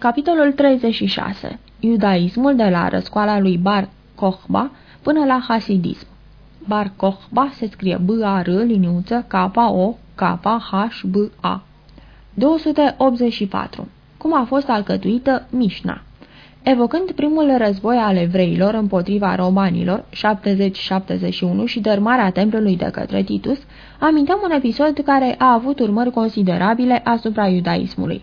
Capitolul 36. Iudaismul de la răscoala lui Bar Kochba până la Hasidism. Bar Kochba se scrie B-A-R, liniuță, K-O, K-H-B-A. 284. Cum a fost alcătuită Mișna? Evocând primul război al evreilor împotriva romanilor, 70-71 și dărmarea templului de către Titus, amintăm un episod care a avut urmări considerabile asupra iudaismului.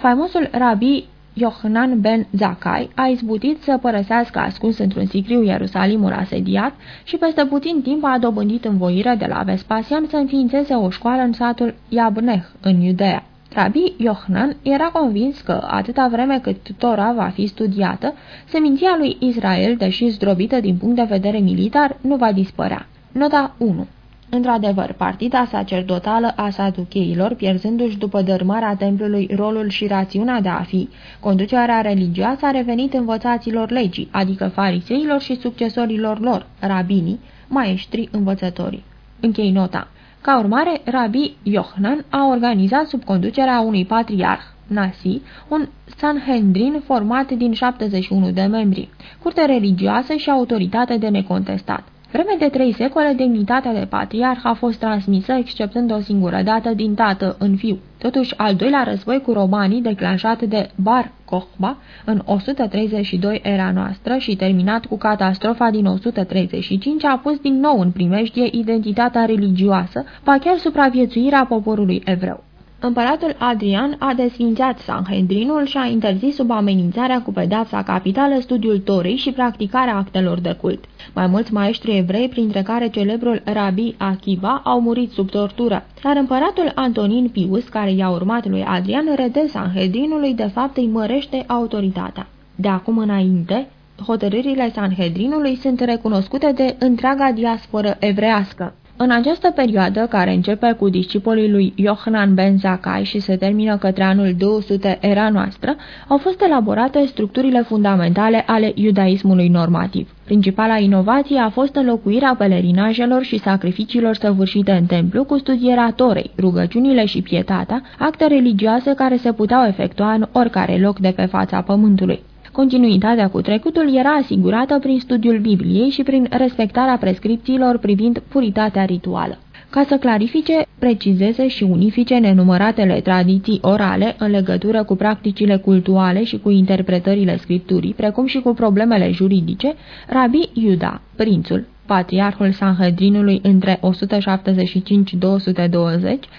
Faimosul rabi Yohanan ben Zakai a izbutit să părăsească ascuns într-un sicriu Ierusalimul asediat și peste puțin timp a dobândit învoirea de la Vespasian să înființeze o școală în satul Iabneh, în Iudea. Rabbi Yohanan era convins că, atâta vreme cât Tora va fi studiată, seminția lui Israel, deși zdrobită din punct de vedere militar, nu va dispărea. Nota 1 Într-adevăr, partida sacerdotală a saducheilor, pierzându-și după dărmarea templului rolul și rațiunea de a fi, conducerea religioasă a revenit învățaților legii, adică fariseilor și succesorilor lor, rabinii, maestri învățătorii. Închei nota. Ca urmare, Rabbi Yohanan a organizat sub conducerea unui patriarh, Nasi, un Sanhedrin format din 71 de membri, curte religioasă și autoritate de necontestat. Vreme de trei secole, demnitatea de patriarh a fost transmisă, exceptând o singură dată, din tată în fiu. Totuși, al doilea război cu romanii, declanșat de Bar Kokhba în 132 era noastră și terminat cu catastrofa din 135, a pus din nou în primejdie identitatea religioasă, pa chiar supraviețuirea poporului evreu. Împăratul Adrian a desfințat Sanhedrinul și a interzis sub amenințarea cu pedeapsa capitală studiul Torei și practicarea actelor de cult. Mai mulți maestri evrei, printre care celebrul Rabbi Akiva, au murit sub tortură, dar împăratul Antonin Pius, care i-a urmat lui Adrian, redă Sanhedrinului, de fapt îi mărește autoritatea. De acum înainte, hotărârile Sanhedrinului sunt recunoscute de întreaga diasporă evrească. În această perioadă, care începe cu discipolii lui Yohanan ben Zakkai și se termină către anul 200 era noastră, au fost elaborate structurile fundamentale ale iudaismului normativ. Principala inovație a fost înlocuirea pelerinajelor și sacrificiilor săvârșite în templu cu studierea torei, rugăciunile și pietatea, acte religioase care se puteau efectua în oricare loc de pe fața pământului. Continuitatea cu trecutul era asigurată prin studiul Bibliei și prin respectarea prescripțiilor privind puritatea rituală. Ca să clarifice, precizeze și unifice nenumăratele tradiții orale în legătură cu practicile cultuale și cu interpretările scripturii, precum și cu problemele juridice, Rabbi Iuda, prințul, patriarhul Sanhedrinului între 175-220,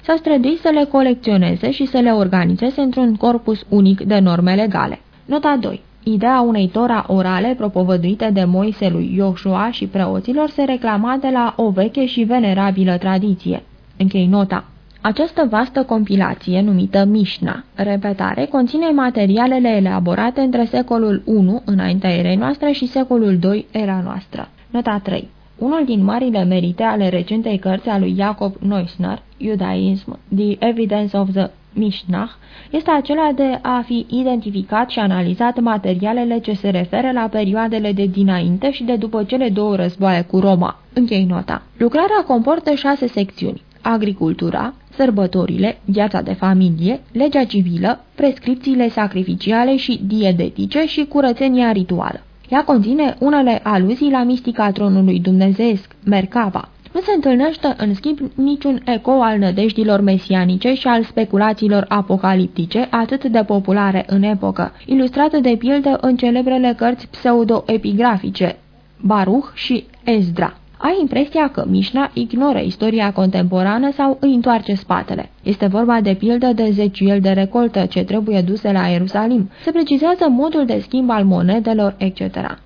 s-a străduit să le colecționeze și să le organizeze într-un corpus unic de norme legale. Nota 2 Ideea unei tora orale propovăduite de Moise lui Ioshua și preoților se reclama de la o veche și venerabilă tradiție. Închei nota. Această vastă compilație, numită Mishna, repetare, conține materialele elaborate între secolul I înaintea erei noastre și secolul II era noastră. Nota 3 unul din marile merite ale recentei cărți a lui Jacob Neusner, Judaism, The Evidence of the Mishnah, este acela de a fi identificat și analizat materialele ce se referă la perioadele de dinainte și de după cele două războaie cu Roma. Închei nota. Lucrarea comportă șase secțiuni. Agricultura, sărbătorile, viața de familie, legea civilă, prescripțiile sacrificiale și diedetice și curățenia rituală. Ea conține unele aluzii la mistica tronului dumnezeesc, Merkava. Nu se întâlnește, în schimb, niciun eco al nădejdilor mesianice și al speculațiilor apocaliptice, atât de populare în epocă, ilustrate de pildă în celebrele cărți pseudo-epigrafice, Baruch și Ezdra. Ai impresia că Mișna ignoră istoria contemporană sau îi întoarce spatele. Este vorba de pildă de zeciuiel de recoltă ce trebuie duse la Ierusalim. Se precizează modul de schimb al monedelor, etc.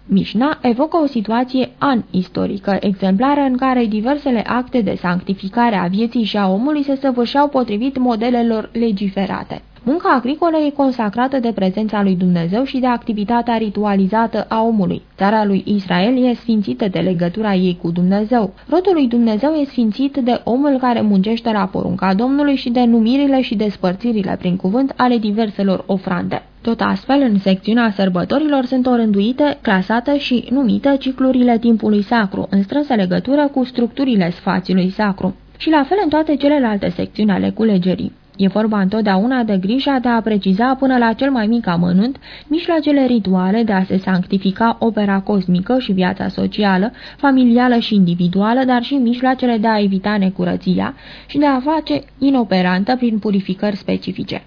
Mișna evocă o situație an-istorică, exemplară în care diversele acte de sanctificare a vieții și a omului se săvârșeau potrivit modelelor legiferate. Munca agricolă e consacrată de prezența lui Dumnezeu și de activitatea ritualizată a omului. Țara lui Israel e sfințită de legătura ei cu Dumnezeu. Rodul lui Dumnezeu e sfințit de omul care muncește la porunca Domnului și de numirile și despărțirile prin cuvânt ale diverselor ofrande. Tot astfel, în secțiunea sărbătorilor sunt orânduite, clasate și numite ciclurile timpului sacru, în strânsă legătură cu structurile spațiului sacru. Și la fel în toate celelalte secțiuni ale culegerii. E vorba întotdeauna de grija de a preciza până la cel mai mic amănunt mijloacele rituale de a se sanctifica opera cosmică și viața socială, familială și individuală, dar și mijloacele de a evita necurăția și de a face inoperantă prin purificări specifice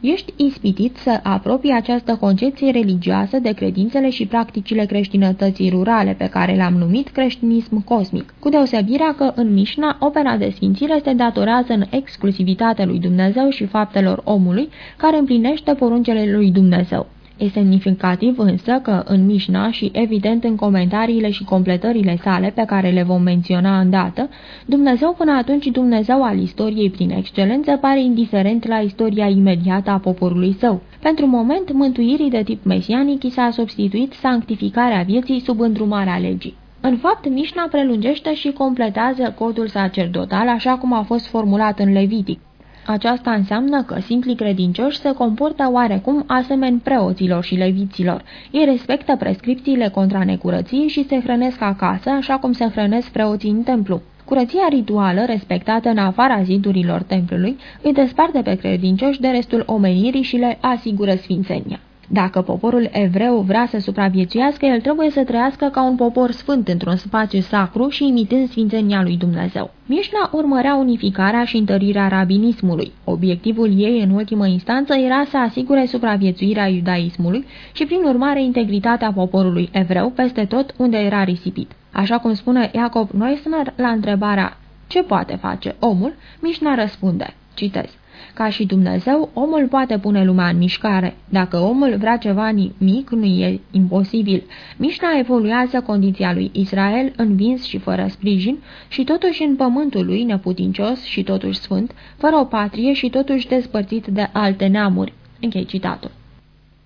ești ispitit să apropii această concepție religioasă de credințele și practicile creștinătății rurale, pe care le-am numit creștinism cosmic, cu deosebirea că în Mișna opera de sfințire se datorează în exclusivitate lui Dumnezeu și faptelor omului, care împlinește poruncele lui Dumnezeu. E semnificativ însă că în Mișna și evident în comentariile și completările sale pe care le vom menționa îndată, Dumnezeu până atunci Dumnezeu al istoriei prin excelență pare indiferent la istoria imediată a poporului său. Pentru moment, mântuirii de tip mesianic i s-a substituit sanctificarea vieții sub îndrumarea legii. În fapt, Mișna prelungește și completează codul sacerdotal așa cum a fost formulat în Levitic. Aceasta înseamnă că simplii credincioși se comportă oarecum asemeni preoților și leviților. Ei respectă prescripțiile contra necurăției și se hrănesc acasă, așa cum se hrănesc preoții în templu. Curăția rituală, respectată în afara zidurilor templului, îi desparte pe credincioși de restul omenirii și le asigură sfințenia. Dacă poporul evreu vrea să supraviețuiască, el trebuie să trăiască ca un popor sfânt într-un spațiu sacru și imitând sfințenia lui Dumnezeu. Mișna urmărea unificarea și întărirea rabinismului. Obiectivul ei, în ultimă instanță, era să asigure supraviețuirea iudaismului și, prin urmare, integritatea poporului evreu peste tot unde era risipit. Așa cum spune Iacob Neusner la întrebarea ce poate face omul, Mișna răspunde, citez, ca și Dumnezeu, omul poate pune lumea în mișcare. Dacă omul vrea ceva nimic, nu e imposibil. Mișna evoluează condiția lui Israel, învins și fără sprijin, și totuși în pământul lui neputincios și totuși sfânt, fără o patrie și totuși despărțit de alte neamuri. Închei citatul.